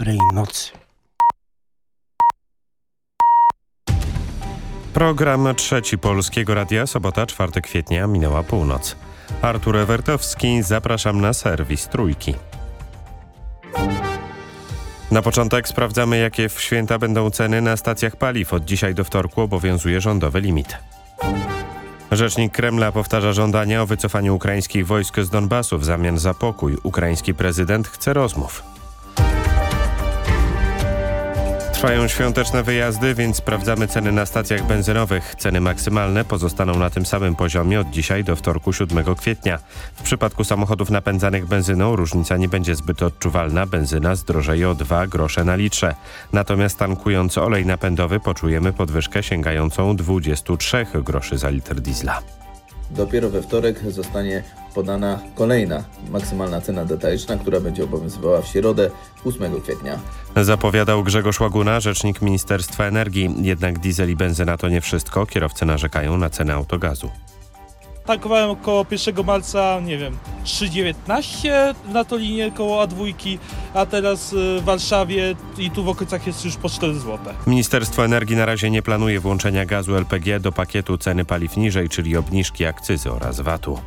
dobrej nocy. Program Trzeci Polskiego Radia, sobota 4 kwietnia, minęła północ. Artur Ewertowski, zapraszam na serwis Trójki. Na początek sprawdzamy, jakie w święta będą ceny na stacjach paliw. Od dzisiaj do wtorku obowiązuje rządowy limit. Rzecznik Kremla powtarza żądania o wycofaniu ukraińskich wojsk z Donbasu w zamian za pokój. Ukraiński prezydent chce rozmów. Trwają świąteczne wyjazdy, więc sprawdzamy ceny na stacjach benzynowych. Ceny maksymalne pozostaną na tym samym poziomie od dzisiaj do wtorku 7 kwietnia. W przypadku samochodów napędzanych benzyną różnica nie będzie zbyt odczuwalna. Benzyna zdrożeje o 2 grosze na litrze. Natomiast tankując olej napędowy poczujemy podwyżkę sięgającą 23 groszy za litr diesla. Dopiero we wtorek zostanie podana kolejna maksymalna cena detaliczna, która będzie obowiązywała w środę 8 kwietnia. Zapowiadał Grzegorz Łaguna, rzecznik Ministerstwa Energii. Jednak diesel i benzyna to nie wszystko. Kierowcy narzekają na cenę autogazu. Tankowałem około 1 marca, nie wiem, 3,19 na to linię koło A2, a teraz y, w Warszawie i tu w okolicach jest już po 4 zł. Ministerstwo Energii na razie nie planuje włączenia gazu LPG do pakietu ceny paliw niżej, czyli obniżki akcyzy oraz VAT-u.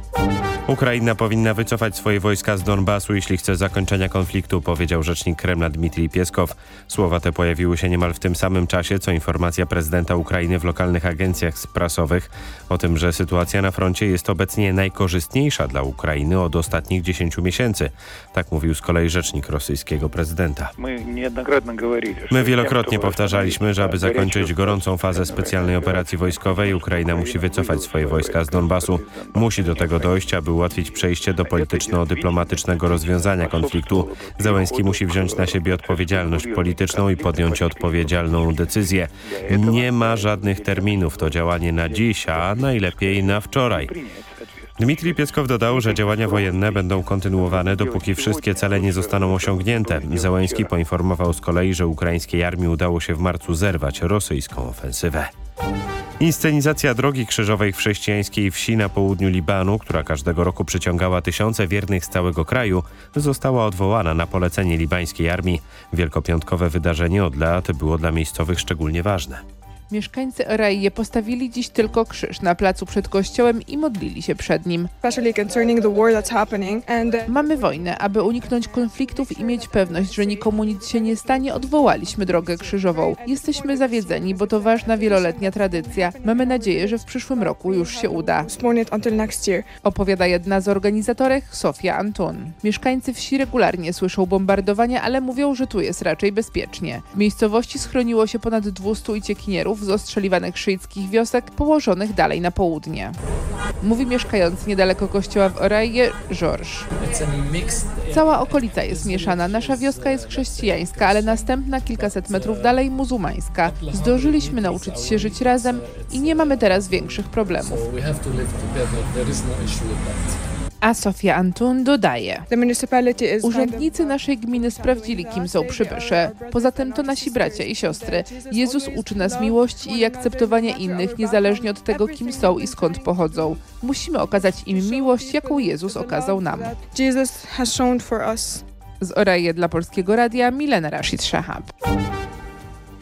Ukraina powinna wycofać swoje wojska z Donbasu, jeśli chce zakończenia konfliktu, powiedział rzecznik Kremla Dmitrij Pieskow. Słowa te pojawiły się niemal w tym samym czasie, co informacja prezydenta Ukrainy w lokalnych agencjach prasowych o tym, że sytuacja na froncie jest obecnie najkorzystniejsza dla Ukrainy od ostatnich 10 miesięcy. Tak mówił z kolei rzecznik rosyjskiego prezydenta. My wielokrotnie powtarzaliśmy, że aby zakończyć gorącą fazę specjalnej operacji wojskowej, Ukraina musi wycofać swoje wojska z Donbasu. Musi do tego dojść, aby ułatwić przejście do polityczno-dyplomatycznego rozwiązania konfliktu. Zełenski musi wziąć na siebie odpowiedzialność polityczną i podjąć odpowiedzialną decyzję. Nie ma żadnych terminów, to działanie na dziś, a najlepiej na wczoraj. Dmitrij Pieskow dodał, że działania wojenne będą kontynuowane, dopóki wszystkie cele nie zostaną osiągnięte. Zełenski poinformował z kolei, że ukraińskiej armii udało się w marcu zerwać rosyjską ofensywę. Inscenizacja Drogi Krzyżowej w chrześcijańskiej wsi na południu Libanu, która każdego roku przyciągała tysiące wiernych z całego kraju, została odwołana na polecenie libańskiej armii. Wielkopiątkowe wydarzenie od lat było dla miejscowych szczególnie ważne. Mieszkańcy Eraje postawili dziś tylko krzyż na placu przed kościołem i modlili się przed nim. Mamy wojnę. Aby uniknąć konfliktów i mieć pewność, że nikomu nic się nie stanie, odwołaliśmy drogę krzyżową. Jesteśmy zawiedzeni, bo to ważna wieloletnia tradycja. Mamy nadzieję, że w przyszłym roku już się uda. Opowiada jedna z organizatorek, Sofia Antun. Mieszkańcy wsi regularnie słyszą bombardowania, ale mówią, że tu jest raczej bezpiecznie. W miejscowości schroniło się ponad 200 uciekinierów z ostrzeliwanych szyickich wiosek położonych dalej na południe. Mówi mieszkający niedaleko kościoła w Oraje, Georges. Cała okolica jest mieszana. Nasza wioska jest chrześcijańska, ale następna kilkaset metrów dalej muzułmańska. Zdążyliśmy nauczyć się żyć razem i nie mamy teraz większych problemów. A Sofia Antun dodaje. Urzędnicy naszej gminy sprawdzili, kim są przybysze. Poza tym to nasi bracia i siostry. Jezus uczy nas miłości i akceptowania innych, niezależnie od tego, kim są i skąd pochodzą. Musimy okazać im miłość, jaką Jezus okazał nam. Z Oraje dla Polskiego Radia Milena Rashid Shahab.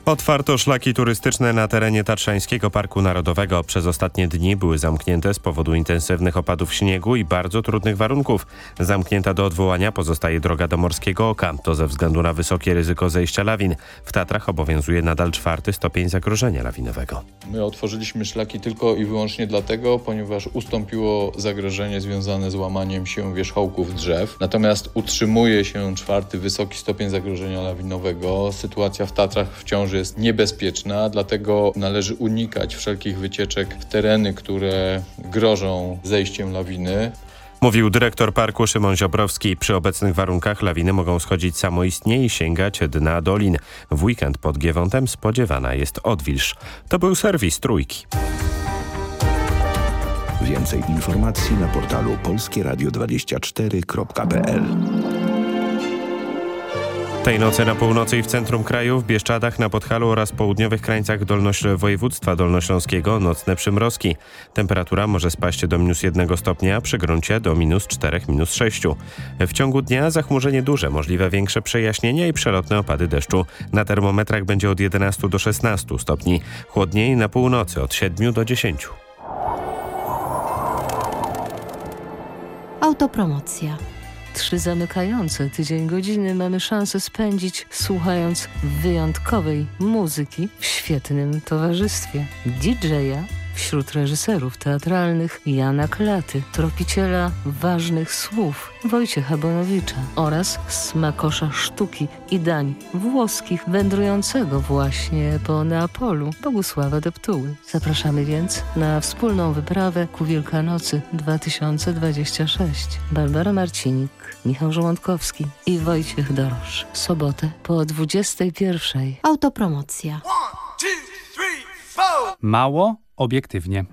Otwarto szlaki turystyczne na terenie Tatrzańskiego Parku Narodowego. Przez ostatnie dni były zamknięte z powodu intensywnych opadów śniegu i bardzo trudnych warunków. Zamknięta do odwołania pozostaje droga do Morskiego Oka. To ze względu na wysokie ryzyko zejścia lawin. W Tatrach obowiązuje nadal czwarty stopień zagrożenia lawinowego. My otworzyliśmy szlaki tylko i wyłącznie dlatego, ponieważ ustąpiło zagrożenie związane z łamaniem się wierzchołków drzew. Natomiast utrzymuje się czwarty wysoki stopień zagrożenia lawinowego. Sytuacja w Tatrach wciąż jest niebezpieczna, dlatego należy unikać wszelkich wycieczek w tereny, które grożą zejściem lawiny. Mówił dyrektor parku Szymon Ziobrowski. Przy obecnych warunkach lawiny mogą schodzić samoistnie i sięgać dna dolin. W weekend pod Giewontem spodziewana jest odwilż. To był serwis Trójki. Więcej informacji na portalu polskieradio24.pl Tej nocy na północy i w centrum kraju, w Bieszczadach, na Podhalu oraz południowych krańcach dolnoś województwa dolnośląskiego nocne przymrozki. Temperatura może spaść do minus 1 stopnia, przy gruncie do minus 4, minus 6. W ciągu dnia zachmurzenie duże, możliwe większe przejaśnienia i przelotne opady deszczu. Na termometrach będzie od 11 do 16 stopni. Chłodniej na północy od 7 do 10. Autopromocja. Trzy zamykające tydzień godziny mamy szansę spędzić słuchając wyjątkowej muzyki w świetnym towarzystwie. DJ-a wśród reżyserów teatralnych Jana Klaty, tropiciela ważnych słów Wojciecha Bonowicza oraz smakosza sztuki i dań włoskich wędrującego właśnie po Neapolu Bogusława Deptuły. Zapraszamy więc na wspólną wyprawę ku Wielkanocy 2026. Barbara Marcinik, Michał Żołądkowski i Wojciech Dorosz. Sobotę po 21. Autopromocja. Mało obiektywnie.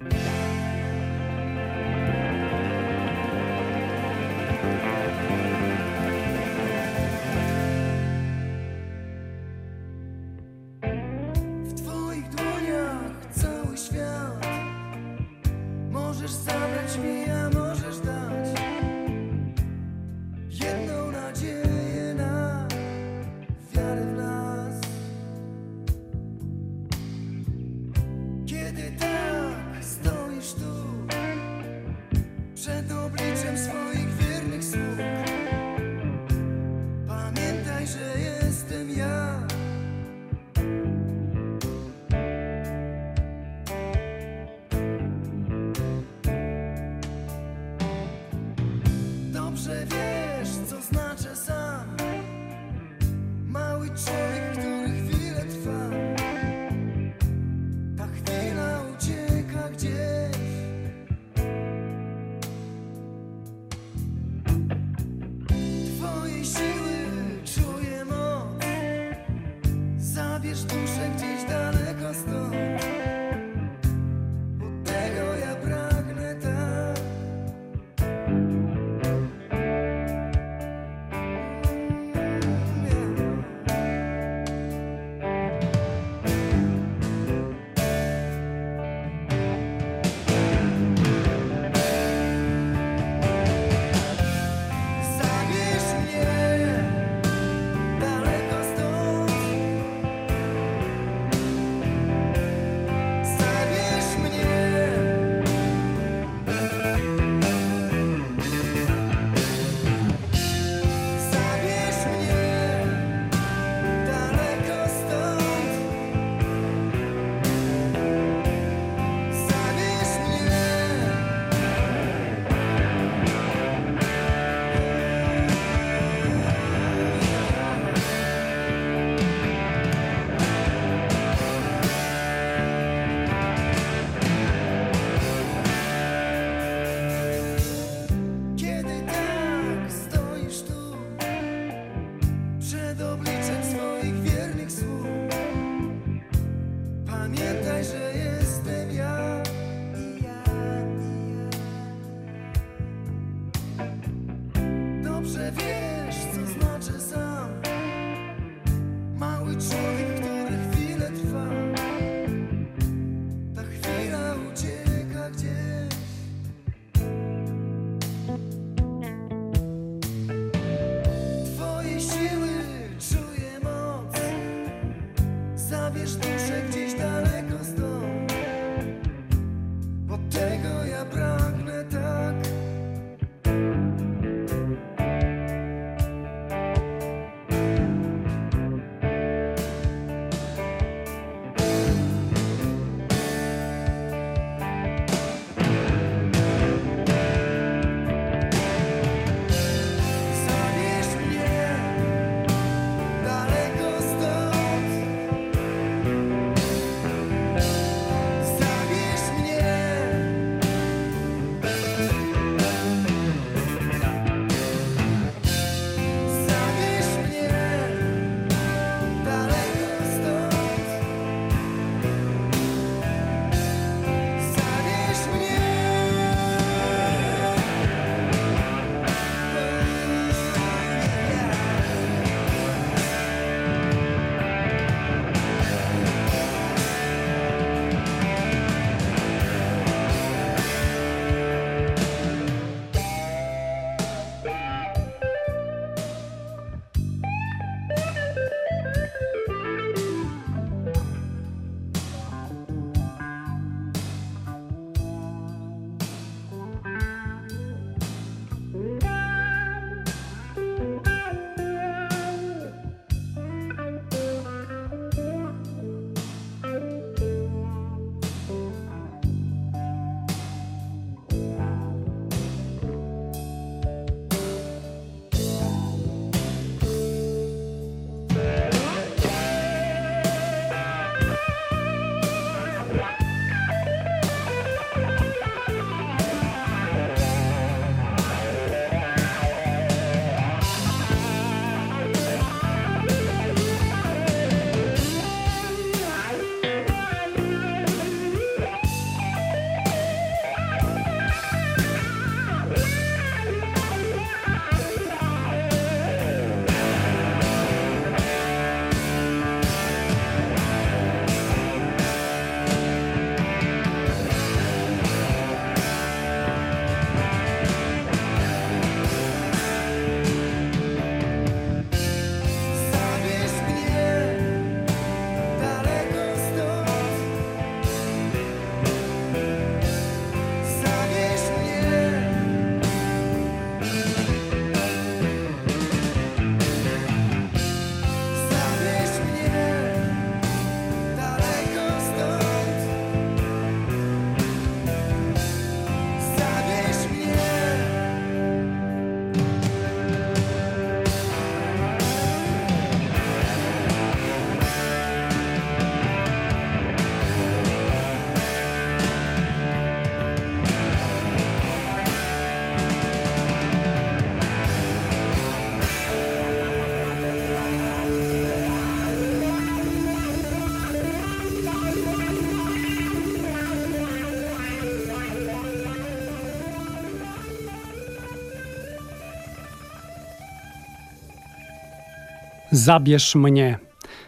Zabierz mnie.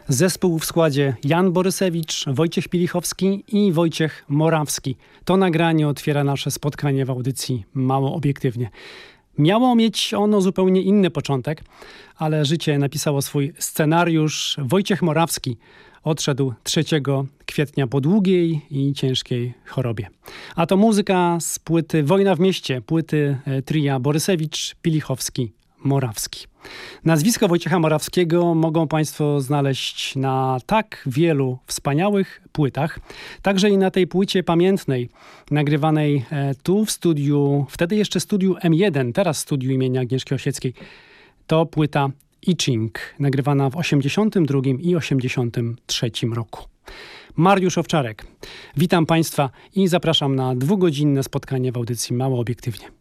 Zespół w składzie Jan Borysewicz, Wojciech Pilichowski i Wojciech Morawski. To nagranie otwiera nasze spotkanie w audycji Mało Obiektywnie. Miało mieć ono zupełnie inny początek, ale życie napisało swój scenariusz. Wojciech Morawski odszedł 3 kwietnia po długiej i ciężkiej chorobie. A to muzyka z płyty Wojna w mieście, płyty e, tria Borysewicz, Pilichowski, Morawski. Nazwisko Wojciecha Morawskiego mogą Państwo znaleźć na tak wielu wspaniałych płytach, także i na tej płycie pamiętnej, nagrywanej e, tu w studiu, wtedy jeszcze studiu M1, teraz studiu imienia Agnieszki Osieckiej. To płyta I Ching, nagrywana w 82 i 83 roku. Mariusz Owczarek. Witam Państwa i zapraszam na dwugodzinne spotkanie w audycji Mało Obiektywnie.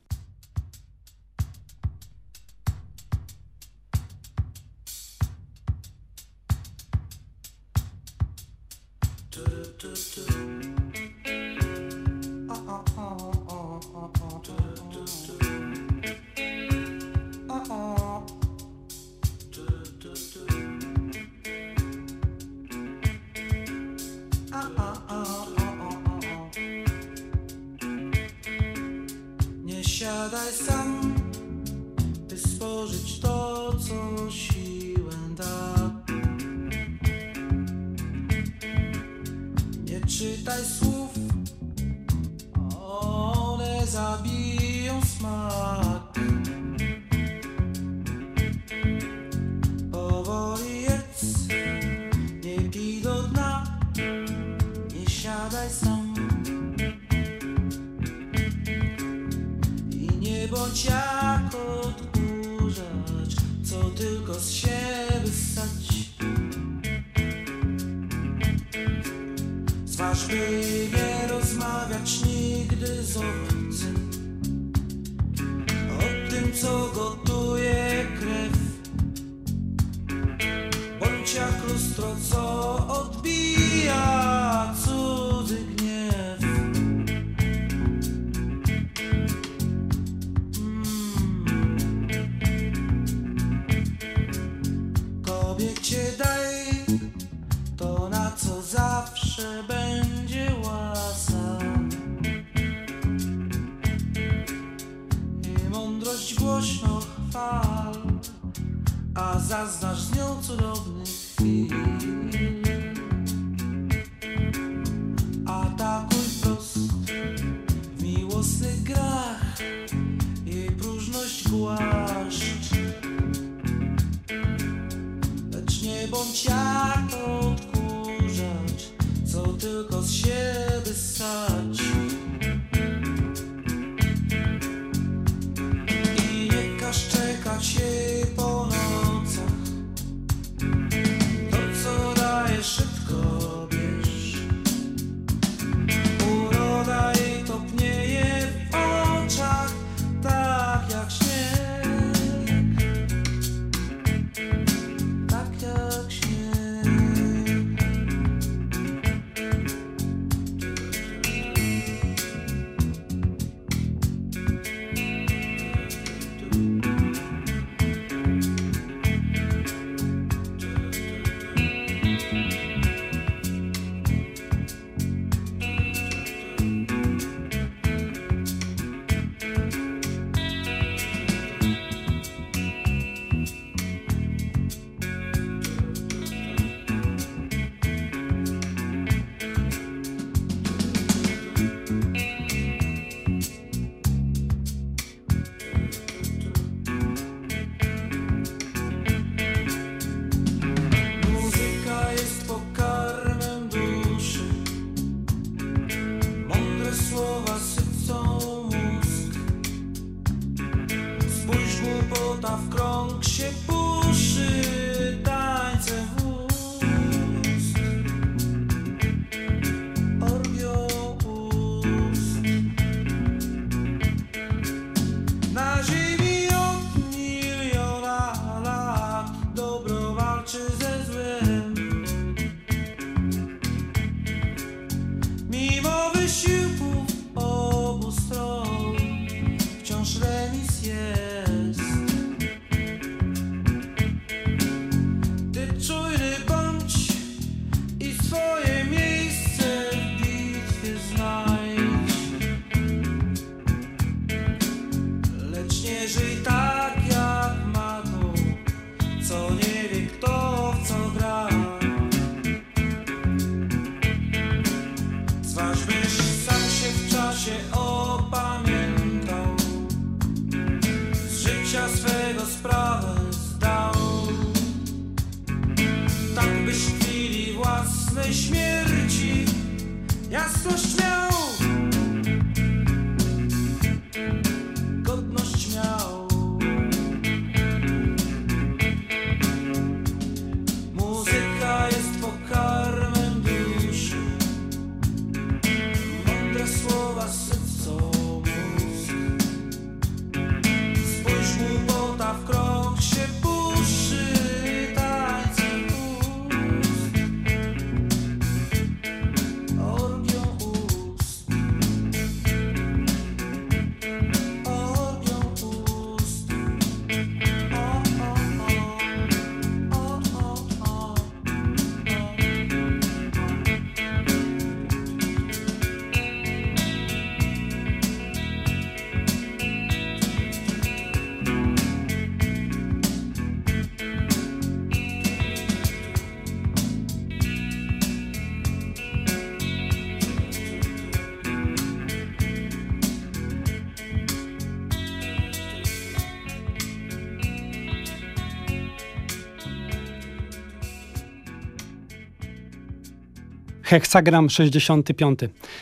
Heksagram 65.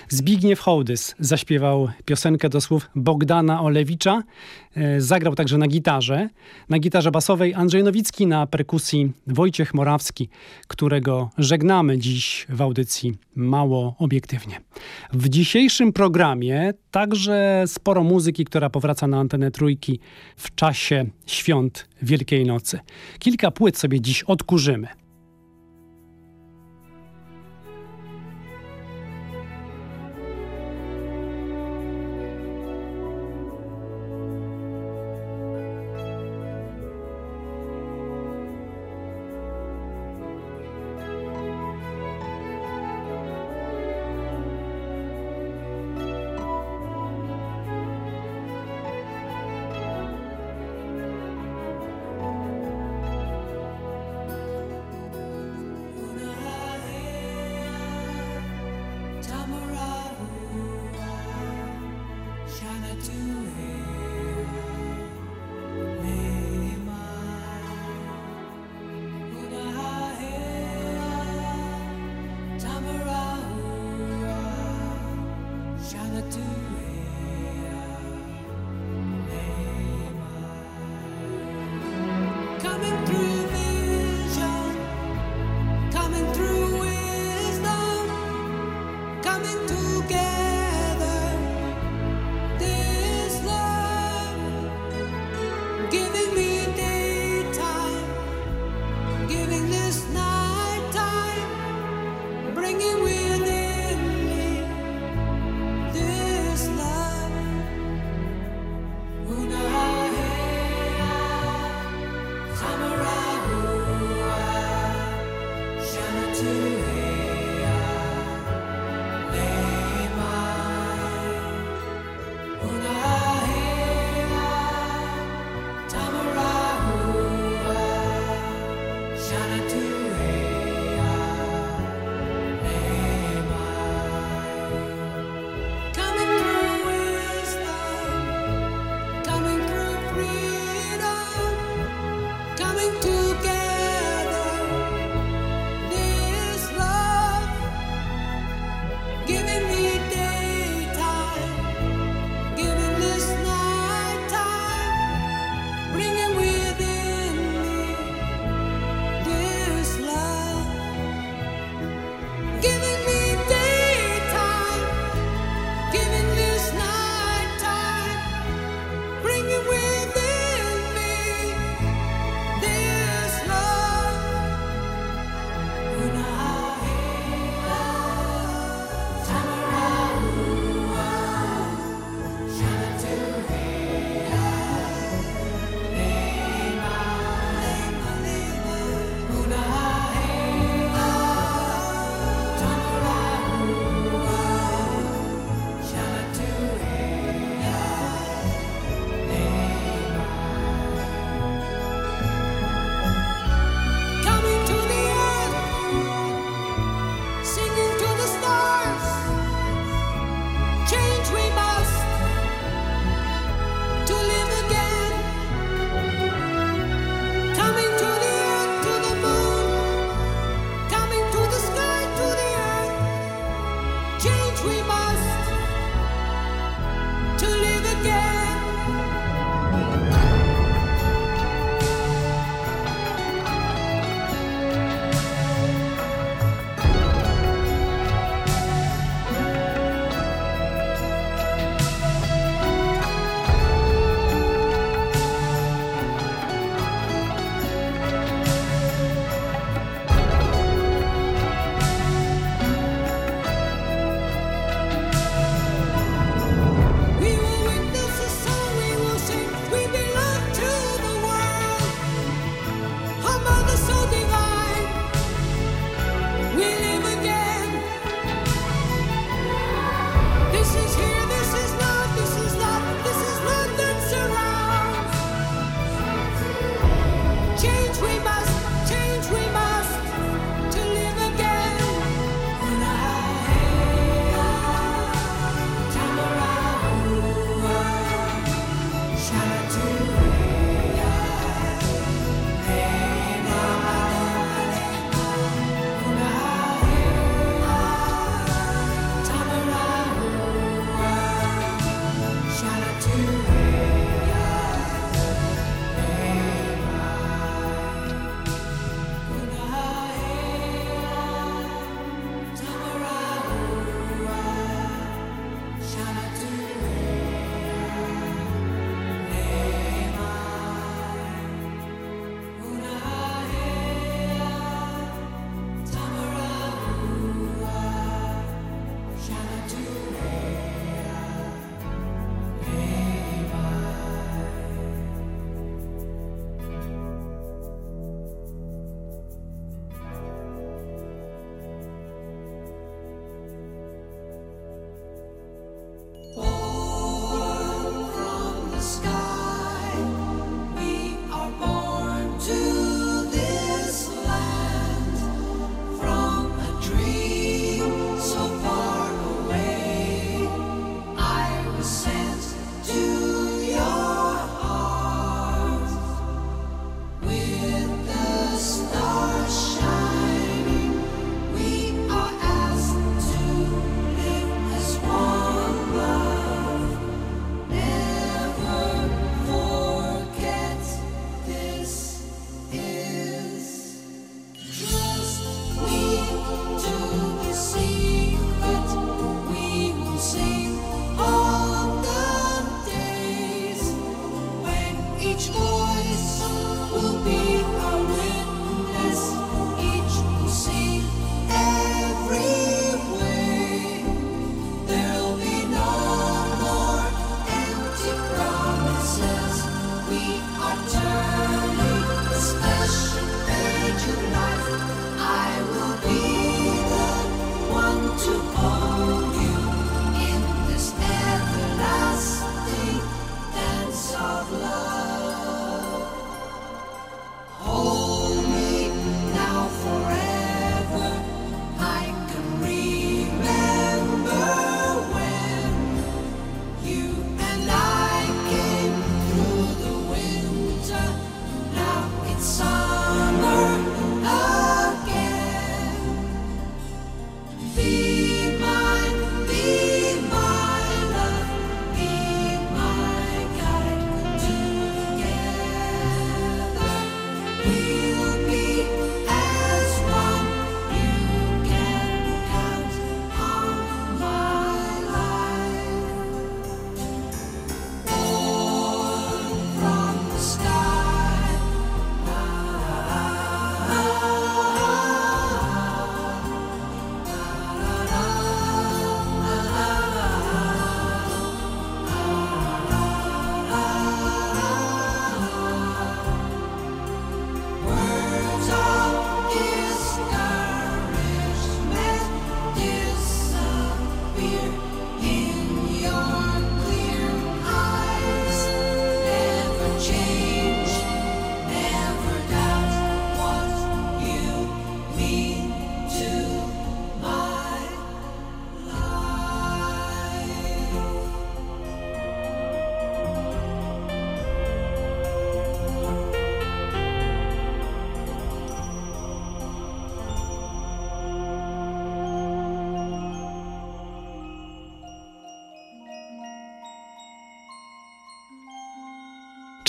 Zbigniew Hołdys zaśpiewał piosenkę do słów Bogdana Olewicza. E, Zagrał także na gitarze. Na gitarze basowej Andrzej Nowicki, na perkusji Wojciech Morawski, którego żegnamy dziś w audycji Mało Obiektywnie. W dzisiejszym programie także sporo muzyki, która powraca na antenę trójki w czasie świąt Wielkiej Nocy. Kilka płyt sobie dziś odkurzymy.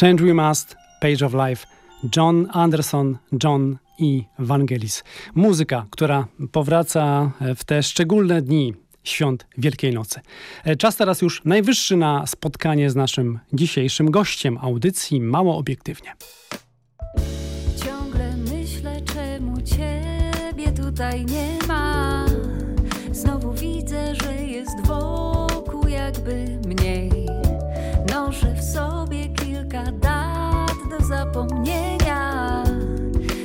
Change We Must, Page of Life, John Anderson, John i Vangelis. Muzyka, która powraca w te szczególne dni świąt Wielkiej Nocy. E, Czas teraz już najwyższy na spotkanie z naszym dzisiejszym gościem audycji Mało Obiektywnie. Ciągle myślę, czemu ciebie tutaj nie ma. Znowu widzę, że jest wokół jakby zapomnienia.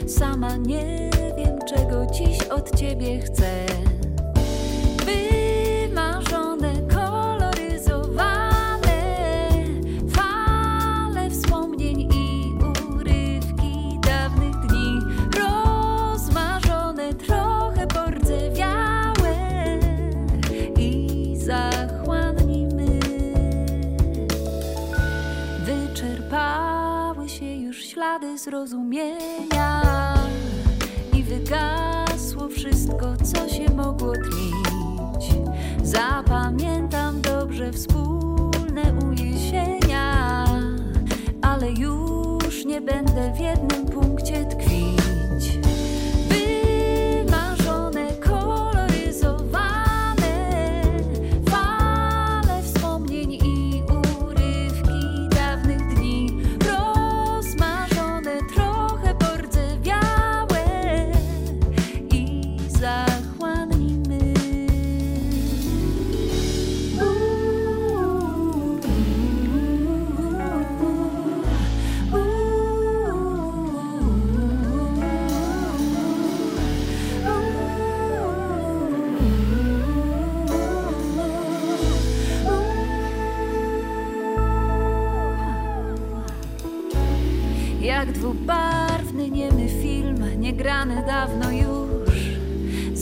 Sama nie wiem, czego dziś od ciebie chcę. Zrozumienia i wygasło wszystko, co się mogło tlić. Zapamiętam dobrze wspólne ujesienia, ale już nie będę w jednym punkcie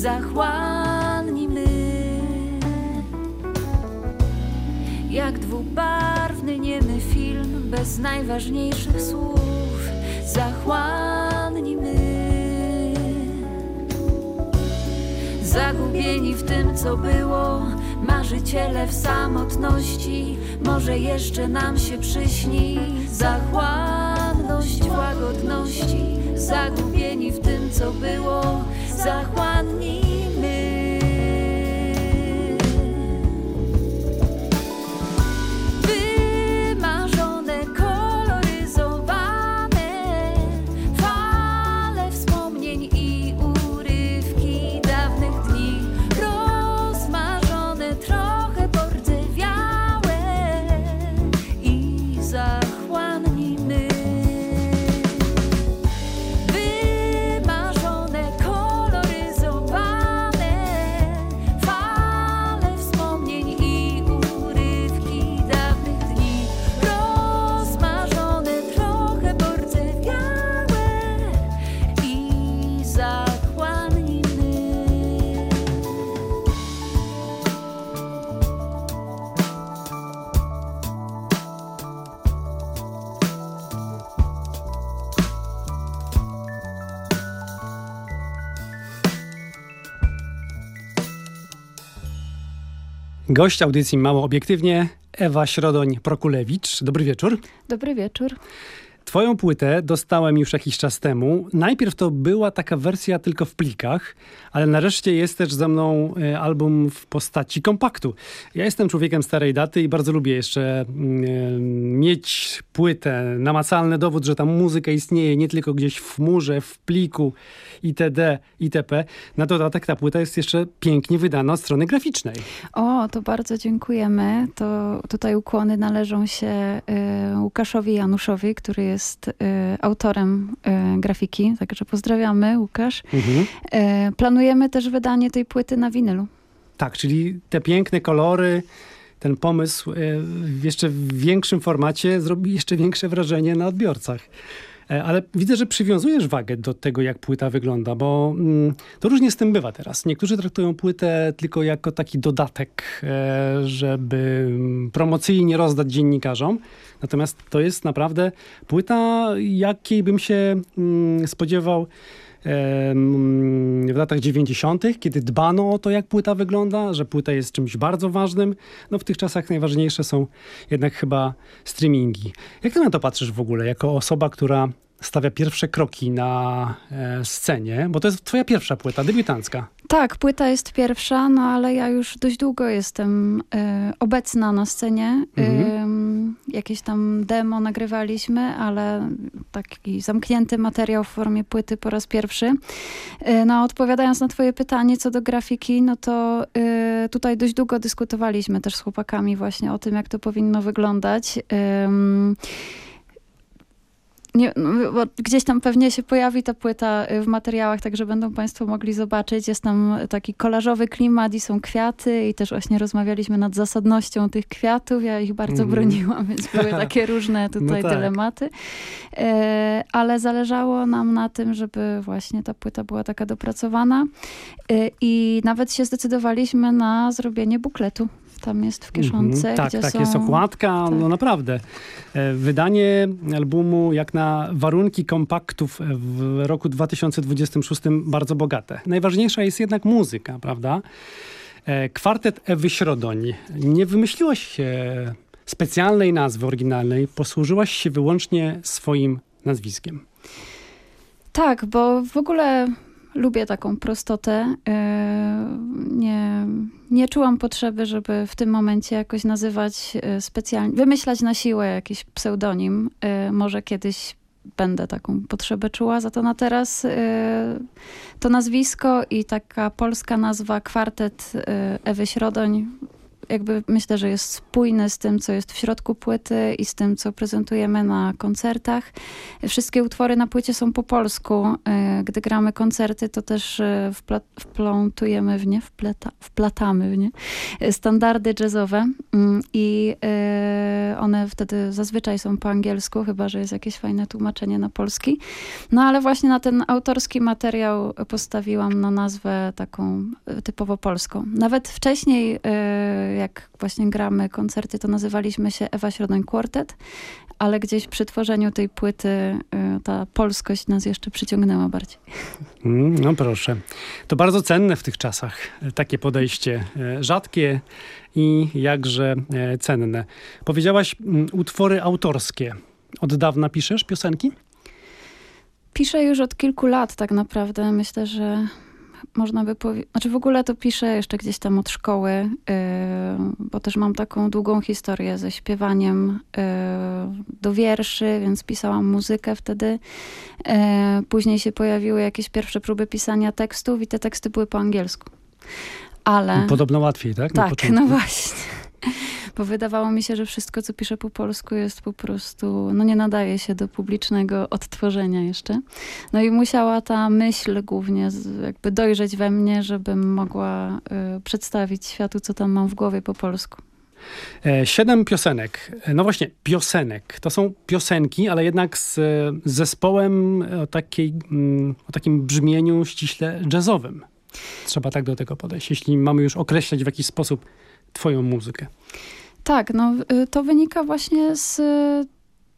zachłanni my. Jak dwubarwny, niemy film, bez najważniejszych słów, zachłanni my. Zagubieni w tym, co było, marzyciele w samotności, może jeszcze nam się przyśni zachłanność łagodności. Zagubieni w tym, co było, 再还你 Gość audycji Mało Obiektywnie Ewa Środoń-Prokulewicz. Dobry wieczór. Dobry wieczór. Twoją płytę dostałem już jakiś czas temu. Najpierw to była taka wersja tylko w plikach, ale nareszcie jest też ze mną e, album w postaci kompaktu. Ja jestem człowiekiem starej daty i bardzo lubię jeszcze mm, e, mieć płytę, namacalny dowód, że ta muzyka istnieje nie tylko gdzieś w chmurze, w pliku itd., itp. Na dodatek ta płyta jest jeszcze pięknie wydana od strony graficznej. O, to bardzo dziękujemy. To tutaj ukłony należą się y, Łukaszowi Januszowi, który jest y, autorem y, grafiki. Także pozdrawiamy, Łukasz. Mhm. Y, planujemy też wydanie tej płyty na winylu. Tak, czyli te piękne kolory, ten pomysł e, w jeszcze większym formacie zrobi jeszcze większe wrażenie na odbiorcach. E, Ale widzę, że przywiązujesz wagę do tego, jak płyta wygląda, bo mm, to różnie z tym bywa teraz. Niektórzy traktują płytę tylko jako taki dodatek, e, żeby mm, promocyjnie rozdać dziennikarzom. Natomiast to jest naprawdę płyta, jakiej bym się mm, spodziewał w latach 90., kiedy dbano o to, jak płyta wygląda, że płyta jest czymś bardzo ważnym. No w tych czasach najważniejsze są jednak chyba streamingi. Jak ty na to patrzysz w ogóle, jako osoba, która stawia pierwsze kroki na e, scenie, bo to jest twoja pierwsza płyta, debiutancka. Tak, płyta jest pierwsza, no ale ja już dość długo jestem e, obecna na scenie. Mhm. E, jakieś tam demo nagrywaliśmy, ale taki zamknięty materiał w formie płyty po raz pierwszy. E, no odpowiadając na twoje pytanie co do grafiki, no to e, tutaj dość długo dyskutowaliśmy też z chłopakami właśnie o tym, jak to powinno wyglądać nie, no, gdzieś tam pewnie się pojawi ta płyta y, w materiałach, także będą Państwo mogli zobaczyć. Jest tam taki kolażowy klimat i są kwiaty i też właśnie rozmawialiśmy nad zasadnością tych kwiatów. Ja ich bardzo mm. broniłam, więc były takie różne no tutaj no tak. dylematy. E, ale zależało nam na tym, żeby właśnie ta płyta była taka dopracowana e, i nawet się zdecydowaliśmy na zrobienie bukletu tam jest w kieszonce. Mm -hmm. Tak, tak, są... jest okładka, tak. no naprawdę. E, wydanie albumu jak na warunki kompaktów w roku 2026 bardzo bogate. Najważniejsza jest jednak muzyka, prawda? E, kwartet Ewy Środoń. Nie wymyśliłaś się specjalnej nazwy oryginalnej, posłużyłaś się wyłącznie swoim nazwiskiem. Tak, bo w ogóle lubię taką prostotę. E, nie, nie czułam potrzeby, żeby w tym momencie jakoś nazywać e, specjalnie, wymyślać na siłę jakiś pseudonim. E, może kiedyś będę taką potrzebę czuła, za to na teraz to nazwisko i taka polska nazwa kwartet Ewy Środoń jakby myślę, że jest spójny z tym, co jest w środku płyty i z tym, co prezentujemy na koncertach. Wszystkie utwory na płycie są po polsku. E, gdy gramy koncerty, to też e, wplątujemy w nie, wpleta, wplatamy w nie standardy jazzowe mm, i one wtedy zazwyczaj są po angielsku, chyba, że jest jakieś fajne tłumaczenie na polski. No ale właśnie na ten autorski materiał postawiłam na nazwę taką typowo polską. Nawet wcześniej jak właśnie gramy koncerty, to nazywaliśmy się Ewa Środoń Quartet, ale gdzieś przy tworzeniu tej płyty y, ta polskość nas jeszcze przyciągnęła bardziej. Mm, no proszę. To bardzo cenne w tych czasach, takie podejście. E, rzadkie i jakże cenne. Powiedziałaś mm, utwory autorskie. Od dawna piszesz piosenki? Piszę już od kilku lat tak naprawdę. Myślę, że można by powiedzieć, znaczy w ogóle to piszę jeszcze gdzieś tam od szkoły, yy, bo też mam taką długą historię ze śpiewaniem yy, do wierszy, więc pisałam muzykę wtedy. Yy, później się pojawiły jakieś pierwsze próby pisania tekstów i te teksty były po angielsku. Ale... Podobno łatwiej, tak? tak, no właśnie bo wydawało mi się, że wszystko, co piszę po polsku jest po prostu, no nie nadaje się do publicznego odtworzenia jeszcze. No i musiała ta myśl głównie jakby dojrzeć we mnie, żebym mogła y, przedstawić światu, co tam mam w głowie po polsku. E, siedem piosenek. E, no właśnie, piosenek. To są piosenki, ale jednak z, z zespołem o, takiej, mm, o takim brzmieniu ściśle jazzowym. Trzeba tak do tego podejść, jeśli mamy już określać w jakiś sposób twoją muzykę. Tak, no y, to wynika właśnie z y,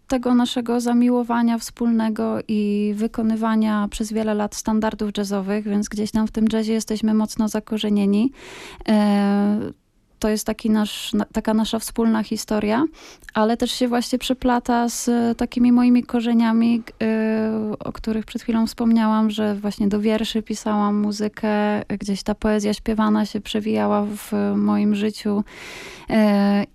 tego naszego zamiłowania wspólnego i wykonywania przez wiele lat standardów jazzowych, więc gdzieś tam w tym jazzie jesteśmy mocno zakorzenieni. E, to jest taki nasz, taka nasza wspólna historia, ale też się właśnie przeplata z takimi moimi korzeniami, yy, o których przed chwilą wspomniałam, że właśnie do wierszy pisałam muzykę, gdzieś ta poezja śpiewana się przewijała w moim życiu yy,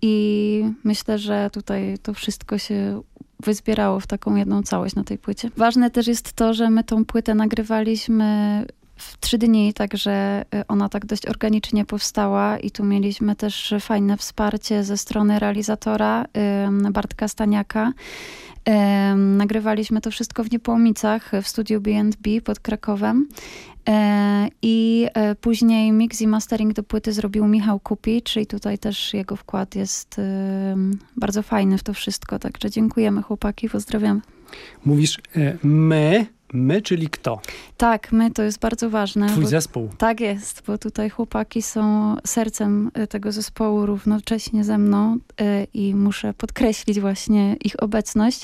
i myślę, że tutaj to wszystko się wyzbierało w taką jedną całość na tej płycie. Ważne też jest to, że my tą płytę nagrywaliśmy w trzy dni, także y, ona tak dość organicznie powstała i tu mieliśmy też fajne wsparcie ze strony realizatora Bartka Staniaka. Nagrywaliśmy to wszystko w Niepołomicach w studiu B&B pod Krakowem e, i e, później mix i mastering do płyty zrobił Michał Kupi, czyli tutaj też jego wkład jest bardzo fajny w to wszystko, także dziękujemy chłopaki, pozdrawiamy. Mówisz e, my, My, czyli kto? Tak, my to jest bardzo ważne. Twój bo- zespół. Tak jest, bo tutaj chłopaki są sercem y, tego zespołu równocześnie ze mną y, i muszę podkreślić właśnie ich obecność.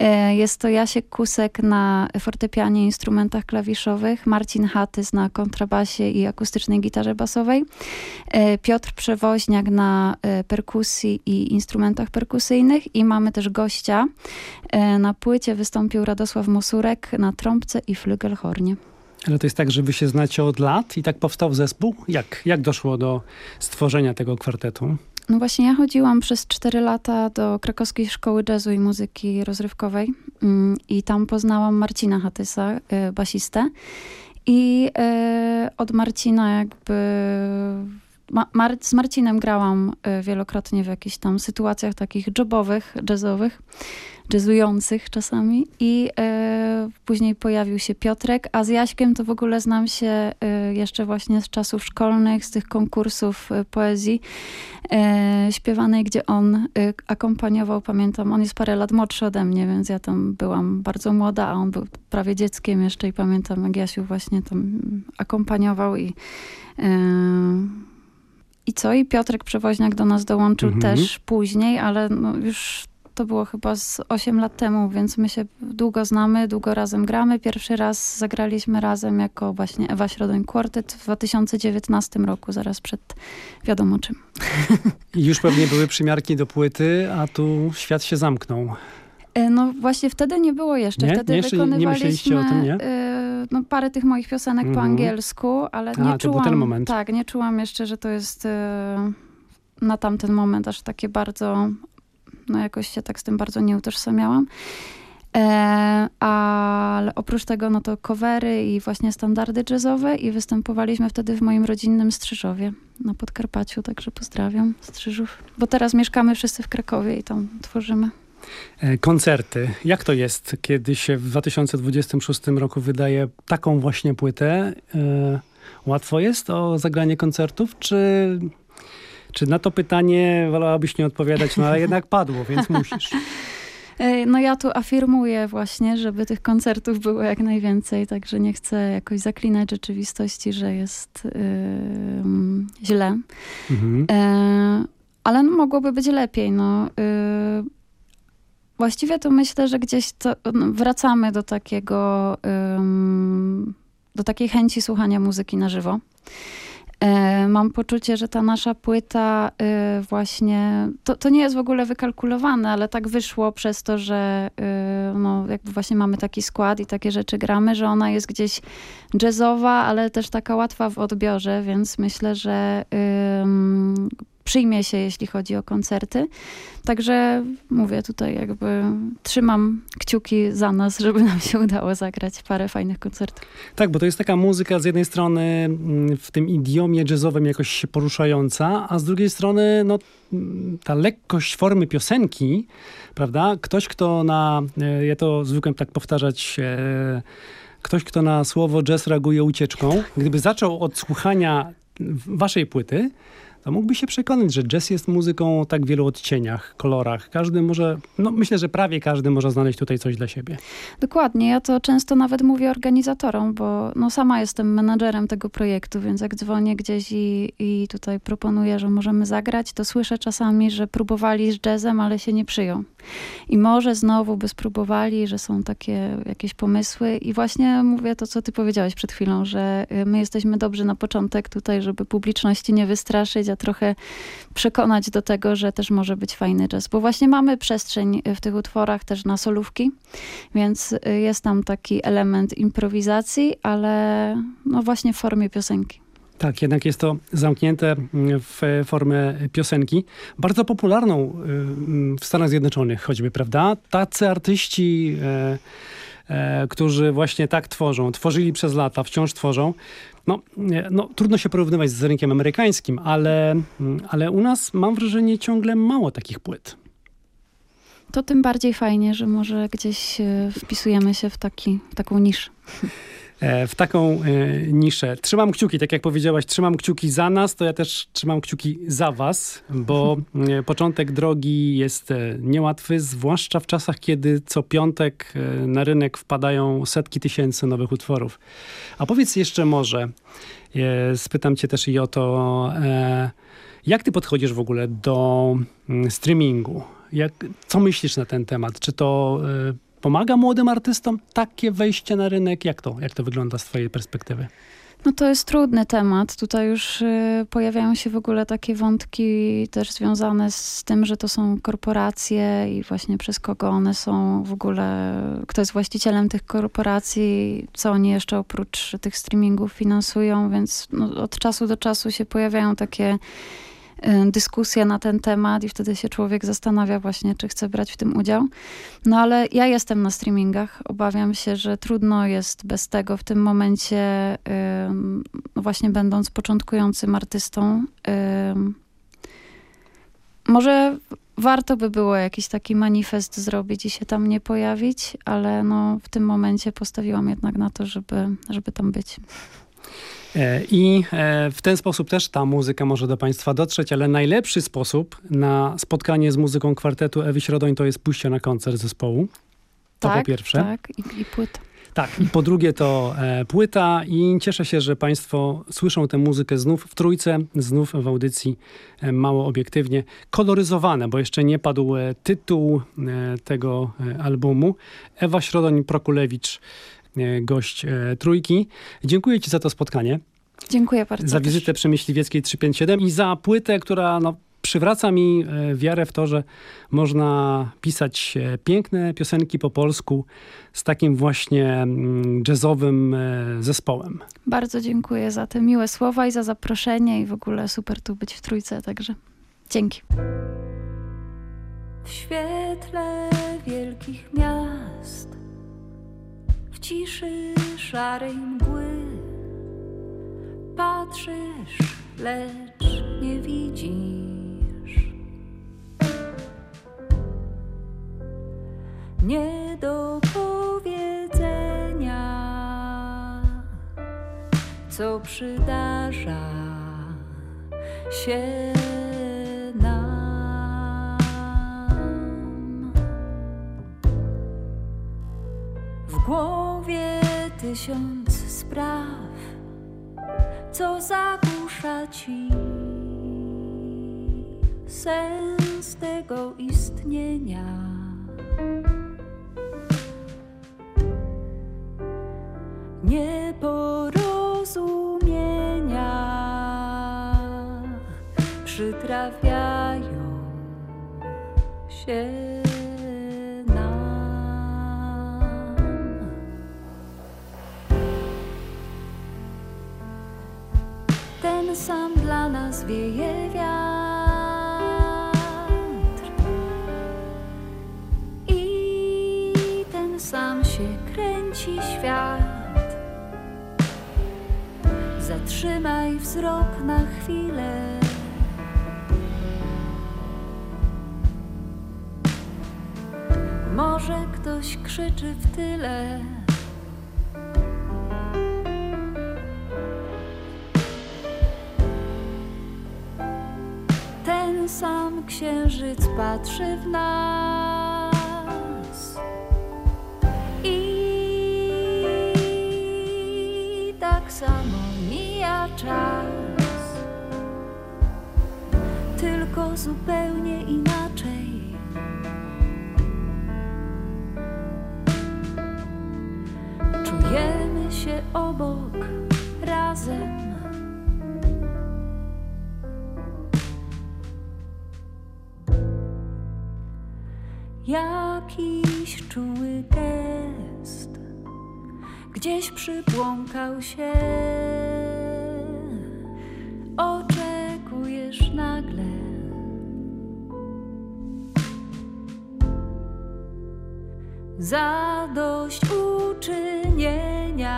Y, Jest to Jasiek Kusek na fortepianie i instrumentach klawiszowych, Marcin Hatys na kontrabasie i akustycznej gitarze basowej, y, Piotr Przewoźniak na y, perkusji i instrumentach perkusyjnych i mamy też gościa. Y, Na płycie wystąpił Radosław Mosurek na trąbce i flygelhornie. Ale to jest tak, że wy się znacie od lat i tak powstał zespół? Jak, jak doszło do stworzenia tego kwartetu? No właśnie, ja chodziłam przez 4 lata do krakowskiej szkoły jazzu i muzyki rozrywkowej mm, i tam poznałam Marcina Hatysa, y, basistę. I y, od Marcina jakby... Ma, Mar z Marcinem grałam y, wielokrotnie w jakichś tam sytuacjach takich jobowych, jazzowych, jazzujących czasami. I y, później pojawił się Piotrek, a z Jaśkiem to w ogóle znam się y, jeszcze właśnie z czasów szkolnych, z tych konkursów y, poezji e, śpiewanej, gdzie on akompaniował, pamiętam, on jest parę lat młodszy ode mnie, więc ja tam byłam bardzo młoda, a on był prawie dzieckiem jeszcze i pamiętam, jak Jasiu właśnie tam akompaniował i e, i co? I Piotrek Przewoźniak do nas dołączył Mhm. też później, ale no już to było chyba z 8 lat temu, więc my się długo znamy, długo razem gramy. Pierwszy raz zagraliśmy razem jako właśnie Ewa Środoń Quartet w 2019 roku, zaraz przed wiadomo czym. Już pewnie były przymiarki do płyty, a tu świat się zamknął. E, No właśnie wtedy nie było jeszcze. Nie? Wtedy Nie? Jeszcze nie- nie wykonywaliśmy o tym, nie? no, parę tych moich piosenek po Mhm. angielsku, ale A, nie czułam. Tak, nie czułam jeszcze, że to jest e, na tamten moment aż takie bardzo. No jakoś się tak z tym bardzo nie utożsamiałam. E, ale oprócz tego, no to covery i właśnie standardy jazzowe i występowaliśmy wtedy w moim rodzinnym Strzyżowie na Podkarpaciu, także pozdrawiam Strzyżów. Bo teraz mieszkamy wszyscy w Krakowie i tam tworzymy. E, Koncerty. Jak to jest, kiedy się w 2026 roku wydaje taką właśnie płytę? E, Łatwo jest o zagranie koncertów, czy, czy na to pytanie wolałabyś nie odpowiadać, no ale jednak padło, więc musisz. E, No ja tu afirmuję właśnie, żeby tych koncertów było jak najwięcej, także nie chcę jakoś zaklinać rzeczywistości, że jest ym, źle. Mhm. E, ale no, mogłoby być lepiej. No. Y, właściwie to myślę, że gdzieś to, no, wracamy do takiego, do takiej chęci słuchania muzyki na żywo. E, Mam poczucie, że ta nasza płyta y, właśnie, to, to nie jest w ogóle wykalkulowane, ale tak wyszło przez to, że y, no, jakby właśnie mamy taki skład i takie rzeczy gramy, że ona jest gdzieś jazzowa, ale też taka łatwa w odbiorze, więc myślę, że przyjmie się, jeśli chodzi o koncerty. Także mówię tutaj jakby trzymam kciuki za nas, żeby nam się udało zagrać parę fajnych koncertów. Tak, bo to jest taka muzyka z jednej strony mm, w tym idiomie jazzowym jakoś się poruszająca, a z drugiej strony no, mm, ta lekkość formy piosenki, prawda? Ktoś, kto na, e, ja to zwykłem tak powtarzać, e, ktoś, kto na słowo jazz reaguje ucieczką, gdyby zaczął od słuchania waszej płyty, to mógłby się przekonać, że jazz jest muzyką o tak wielu odcieniach, kolorach. Każdy może, no myślę, że prawie każdy może znaleźć tutaj coś dla siebie. Dokładnie, ja to często nawet mówię organizatorom, bo no sama jestem menadżerem tego projektu, więc jak dzwonię gdzieś i, i tutaj proponuję, że możemy zagrać, to słyszę czasami, że próbowali z jazzem, ale się nie przyjął. I może znowu by spróbowali, że są takie jakieś pomysły i właśnie mówię to, co ty powiedziałeś przed chwilą, że y, my jesteśmy dobrzy na początek tutaj, żeby publiczności nie wystraszyć, trochę przekonać do tego, że też może być fajny jazz, bo właśnie mamy przestrzeń w tych utworach też na solówki, więc y, jest tam taki element improwizacji, ale no właśnie w formie piosenki. Tak, jednak jest to zamknięte mm, w formę piosenki, bardzo popularną y, mm, w Stanach Zjednoczonych choćby, prawda? Tacy artyści, e, e, którzy właśnie tak tworzą, tworzyli przez lata, wciąż tworzą. No, no, trudno się porównywać z rynkiem amerykańskim, ale, mm, ale u nas mam wrażenie ciągle mało takich płyt. To tym bardziej fajnie, że może gdzieś y, wpisujemy się w, taki, w taką niszę. e, w taką e, niszę. Trzymam kciuki, tak jak powiedziałaś, trzymam kciuki za nas, to ja też trzymam kciuki za was, bo e, początek drogi jest niełatwy, zwłaszcza w czasach, kiedy co piątek na rynek wpadają setki tysięcy nowych utworów. A powiedz jeszcze może, spytam cię też i o to, jak ty podchodzisz w ogóle do mm, streamingu? Jak, co myślisz na ten temat? Czy to pomaga młodym artystom takie wejście na rynek? Jak to, jak to wygląda z twojej perspektywy? No to jest trudny temat. Tutaj już y, pojawiają się w ogóle takie wątki też związane z tym, że to są korporacje i właśnie przez kogo one są w ogóle, kto jest właścicielem tych korporacji, co oni jeszcze oprócz tych streamingów finansują, więc no, od czasu do czasu się pojawiają takie y, dyskusje na ten temat i wtedy się człowiek zastanawia właśnie, czy chce brać w tym udział. No ale ja jestem na streamingach. Obawiam się, że trudno jest bez tego w tym momencie, no właśnie będąc początkującym artystą. ym, może warto by było jakiś taki manifest zrobić i się tam nie pojawić, ale no w tym momencie postawiłam jednak na to, żeby, żeby tam być. E, I e, w ten sposób też ta muzyka może do Państwa dotrzeć, ale najlepszy sposób na spotkanie z muzyką kwartetu Ewy Środoń to jest pójście na koncert zespołu. To tak, po pierwsze. Tak, i, i płyta. Tak, i po drugie to e, płyta i cieszę się, że Państwo słyszą tę muzykę znów w trójce, znów w audycji e, mało obiektywnie, koloryzowane, bo jeszcze nie padł e, tytuł e, tego albumu. Ewa Środoń-Prokulewicz, gość e, trójki. Dziękuję Ci za to spotkanie, Dziękuję bardzo. za też. wizytę przy Myśliwieckiej 357 i za płytę, która no, przywraca mi e, wiarę w to, że można pisać e, piękne piosenki po polsku z takim właśnie mm, jazzowym e, zespołem. Bardzo dziękuję za te miłe słowa i za zaproszenie i w ogóle super tu być w trójce, także dzięki. W świetle wielkich miast, ciszy szarej mgły, patrzysz, lecz nie widzisz. Nie do powiedzenia, co przydarza się W głowie tysiąc spraw, co zagłusza ci sens tego istnienia. Nieporozumienia przytrafiają się Ten sam dla nas wieje wiatr i ten sam się kręci świat. Zatrzymaj wzrok na chwilę. Może ktoś krzyczy w tyle. Sam księżyc patrzy w nas. I tak samo mija czas. Tylko zupełnie inaczej. Czujemy się obok razem. Jakiś czuły gest gdzieś przybłąkał się. Oczekujesz nagle. Zadość uczynienia.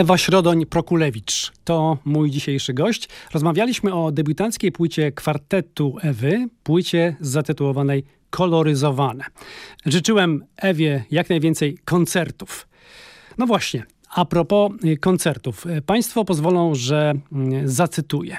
Ewa Środoń-Prokulewicz to mój dzisiejszy gość. Rozmawialiśmy o debiutanckiej płycie kwartetu Ewy, płycie zatytułowanej Koloryzowane. Życzyłem Ewie jak najwięcej koncertów. No właśnie, a propos y, koncertów. Państwo pozwolą, że mm, zacytuję.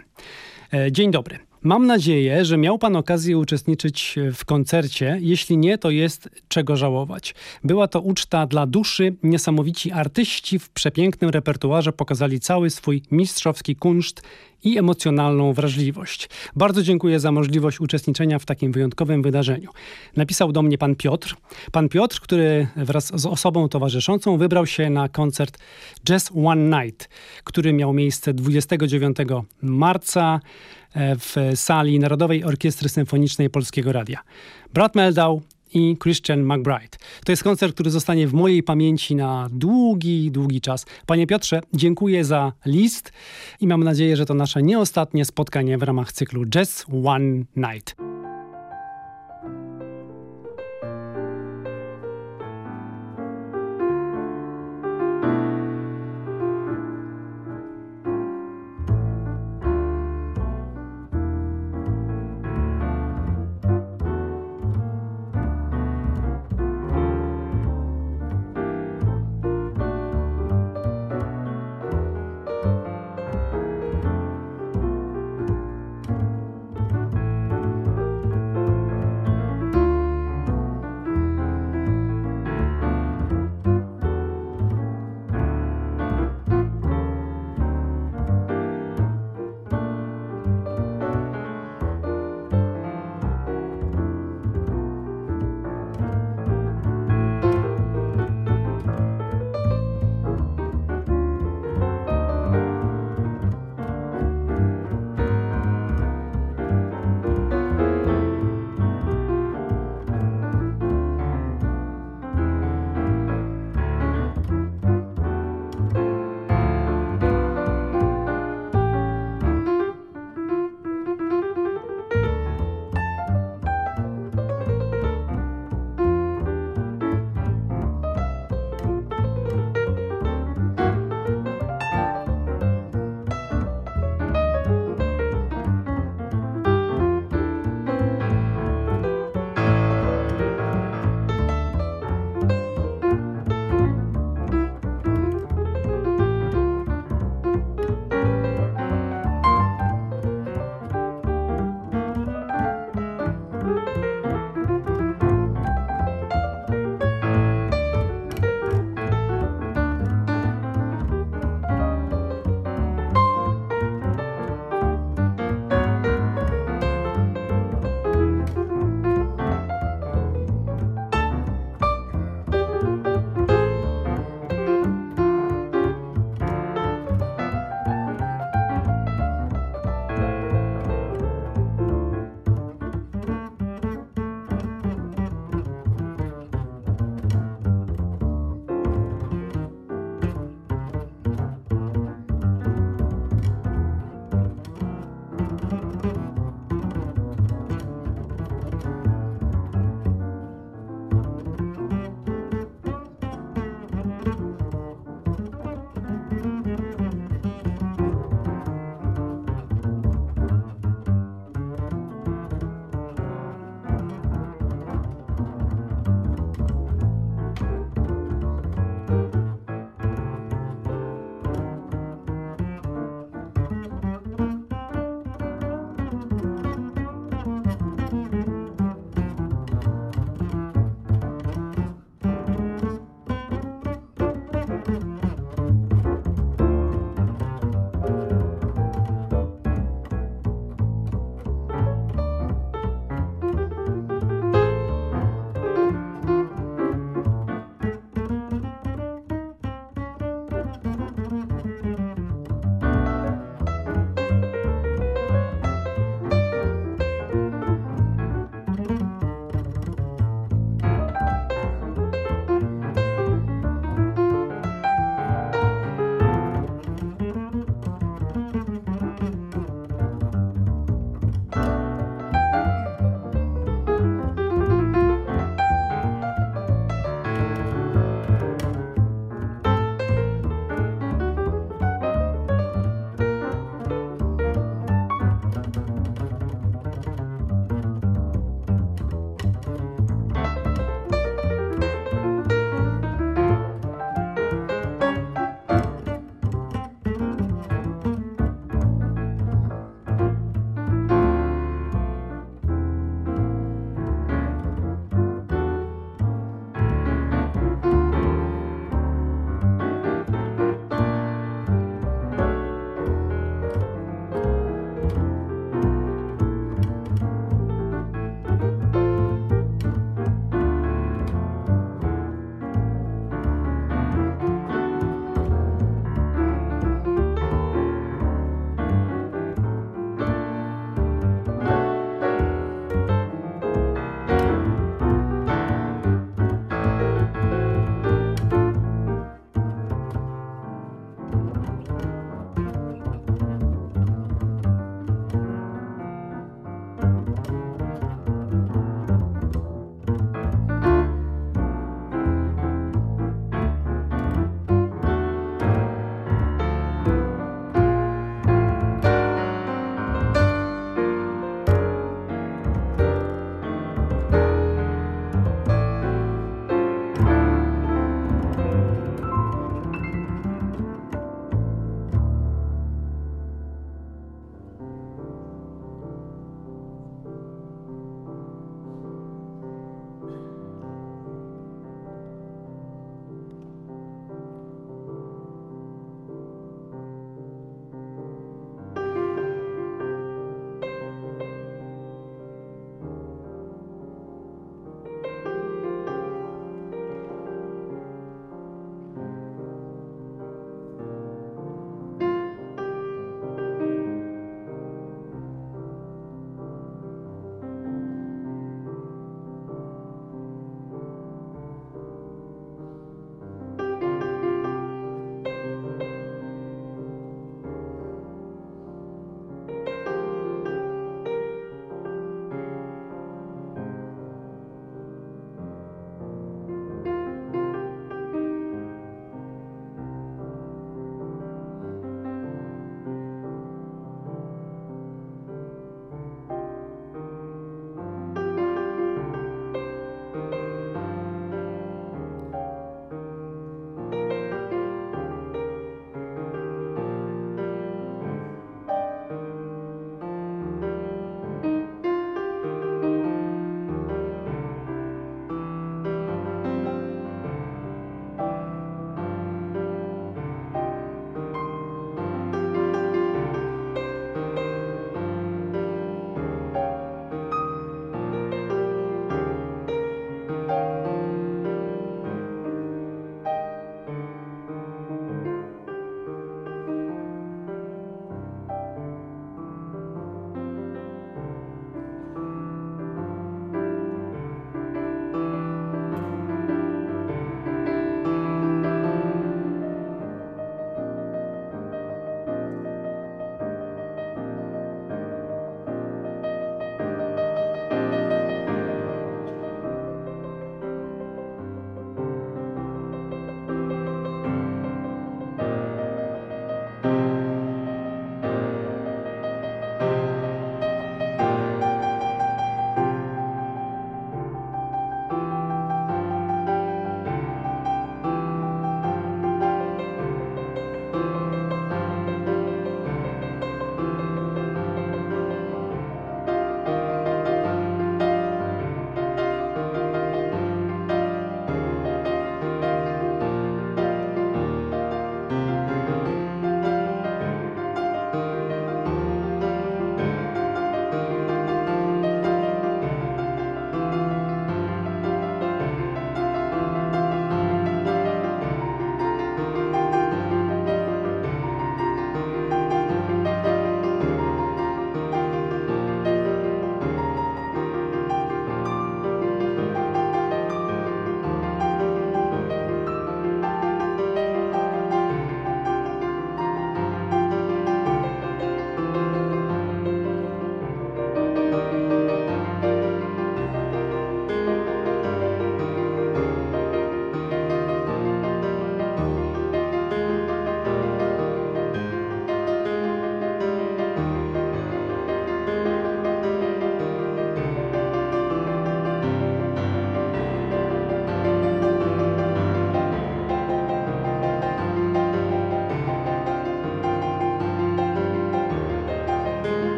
E, Dzień dobry. Mam nadzieję, że miał Pan okazję uczestniczyć w koncercie. Jeśli nie, to jest czego żałować. Była to uczta dla duszy. Niesamowici artyści w przepięknym repertuarze pokazali cały swój mistrzowski kunszt i emocjonalną wrażliwość. Bardzo dziękuję za możliwość uczestniczenia w takim wyjątkowym wydarzeniu. Napisał do mnie pan Piotr. Pan Piotr, który wraz z osobą towarzyszącą wybrał się na koncert Jazz One Night, który miał miejsce 29 marca w sali Narodowej Orkiestry Symfonicznej Polskiego Radia. Brad Meldau i Christian McBride. To jest koncert, który zostanie w mojej pamięci na długi, długi czas. Panie Piotrze, dziękuję za list i mam nadzieję, że to nasze nie ostatnie spotkanie w ramach cyklu Jazz One Night.